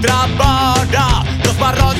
contrabanda, los barros